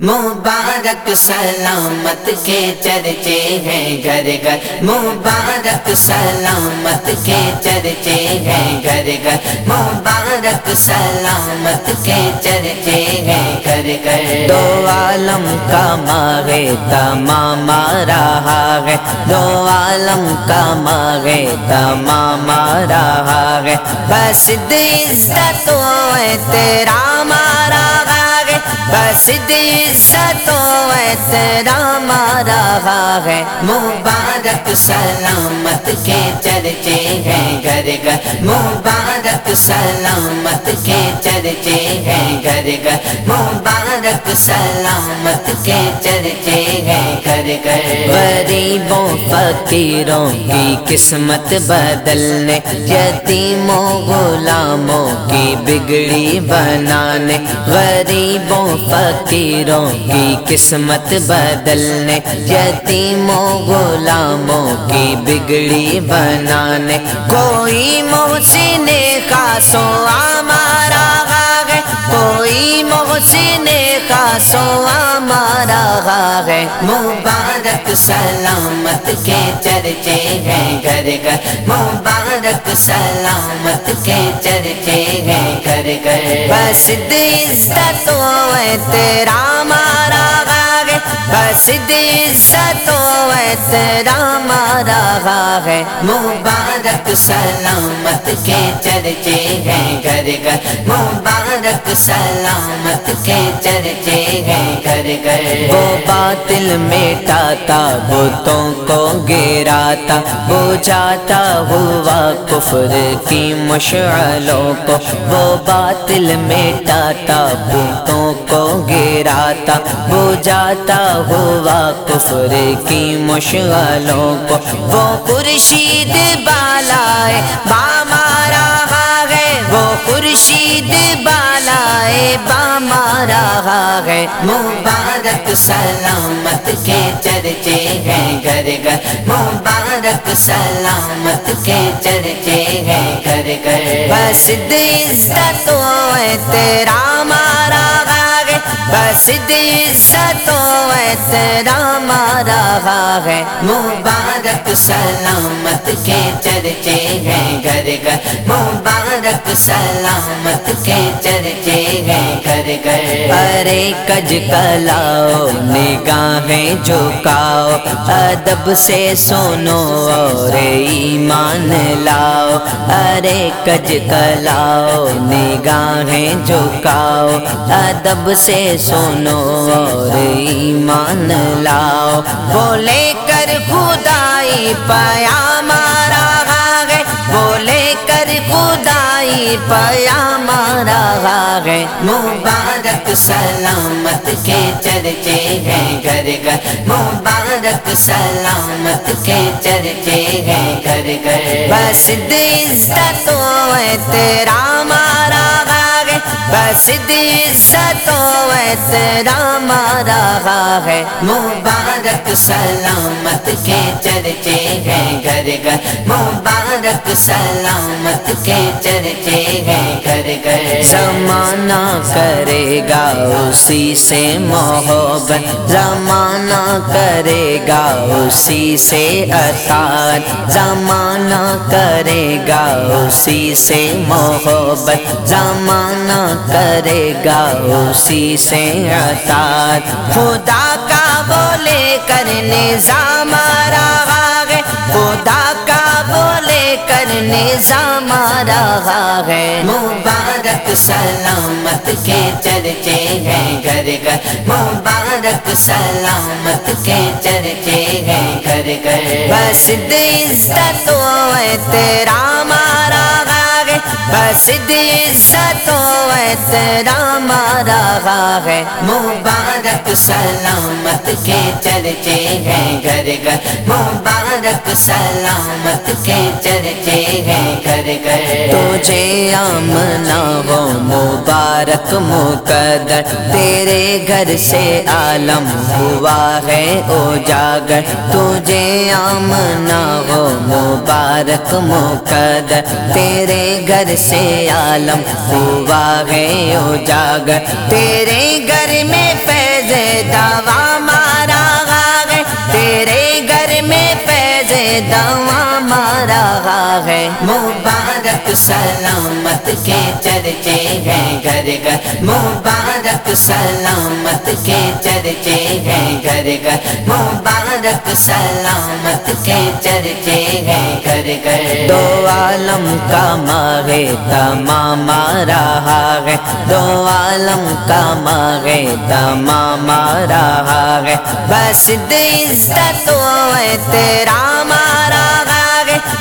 مبارک سلامت کے چرچے ہیں گھر گھر۔ مبارک سلامت کے چرچے ہیں گھر گھر۔ مبارک سلامت کے چرچے ہیں گھر گھر۔ دو عالم کا ماغے تمام رہا ہے۔ دو عالم کا ماغے تمام رہا ہے۔ بس عزت و احترام ہے بس عزت و احترام رہا ہے۔ مبارک سلامت کے چرچے ہیں گھر گھر۔ مبارک سلامت کے چرچے ہیں گھر گھر۔ مبارک سلامت کے چرچے ہیں گھر گھر۔ غریبوں، فقیروں کی قسمت بدلنے، یتیموں، غلاموں کی بگڑی بنانے۔ غریبوں فقیروں کی قسمت بدلنے، یتیموں، غلاموں کی بگڑی بنانے۔ کوئی محسن خاصوں، ہمارا ہے کوئی محسن خاصوں ہمارا ہے، مبارک سلامت کے چرچے ہیں گھر گھر۔ مبارک سلامت کے چرچے ہیں گھر گھر۔ بس عزت مارا احترام رہا ہے بس عزت و احترام رہا ہے۔ مبارک سلامت کے چرچے ہیں گھر گھر۔ مبارک سلامت کے چرچے ہیں گھر گھر۔ وہ باطل مٹاتا، بتوں کو گراتا۔ بجاتا ہوا کفر کی مشعلوں کو۔ وہ باطل مٹاتا، بتوں کو گراتا۔ بجاتا ہوا کفر کی مشعلوں کو۔ وہ خورشید بالائے بامارا ہے۔ وہ خورشید بالائے بامارا ہے۔ مبارک سلامت کے چرچے ہیں گھر گھر۔ مبارک سلامت کے چرچے ہیں گھر گھر۔ بس عزت و احترام رہا ہے بس عزت و احترام رہا ہے۔ مبارک سلامت کے چرچے ہیں گھر گھر۔ مبارک سلامت کے چرچے ہیں گھر گھر۔ ارے کج کلاؤ نگاہیں جھکاؤ۔ ادب سے سنو اور ایمان ارے کج کلاؤ، نگاہیں جھکاؤ، ادب سے سنو اور ایمان لاؤ۔ بولے کر خدائی، پیام رہا بولے کر خدائی پیام رہا ہے۔ مبارک سلامت کے چرچے ہیں گھر گھر۔ مبارک سلامت کے چرچے ہیں گھر گھر۔ بس عزت و احترام رہا ہے۔ بس عزت و احترام رہا ہے۔ مبارک سلامت کے چرچے ہیں گھر گھر۔ مبارک سلامت کے چرچے ہیں گھر گھر۔ زمانہ کرے گا اسی سے محبت۔ زمانہ کرے گا اسی سے اطاعت۔ زمانہ کرے گا اسی سے محبت۔ زمانہ کرے گا اسی سے اطاعت۔ خدا کا بولے کر نظام نظام رہا ہے۔ مبارک سلامت کے چرچے ہیں گھر گھر۔ مبارک سلامت کے چرچے ہیں گھر گھر۔ بس عزت تو احترام بس عزت و احترام رہا ہے۔ مبارک سلامت کے چرچے ہیں گھر گھر۔ مبارک سلامت کے چرچے ہیں گھر گھر۔ تجھے آمنا وہ مبارک مقدر۔ تیرے گھر سے عالم ہوا ہے اجاگر تجھے آمنا وہ مبارک مقدر۔ تیرے گھر سے عالم ہوا ہے اجاگر تیرے گھر میں فیض دوا مارا ہے، مبارک سلامت کے چرچے ہیں گھر گھر۔ مبارک سلامت کے چرچے ہیں گھر گھر۔ مبارک سلامت کے چرچے ہیں گھر گھر۔ دو عالم کا ماغے تمام رہا ہے۔ دو عالم کا ماغے تمام رہا ہے۔ بس عزت و احترام رہا ہے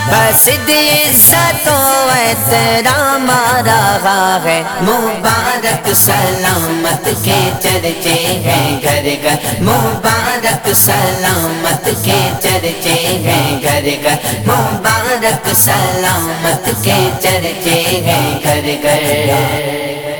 بس عزت و احترام رہا ہے۔ مبارک سلامت کے چرچے ہیں گھر گھر۔ مبارک سلامت کے چرچے ہیں گھر گھر۔ مبارک سلامت کے چرچے ہیں گھر گھر۔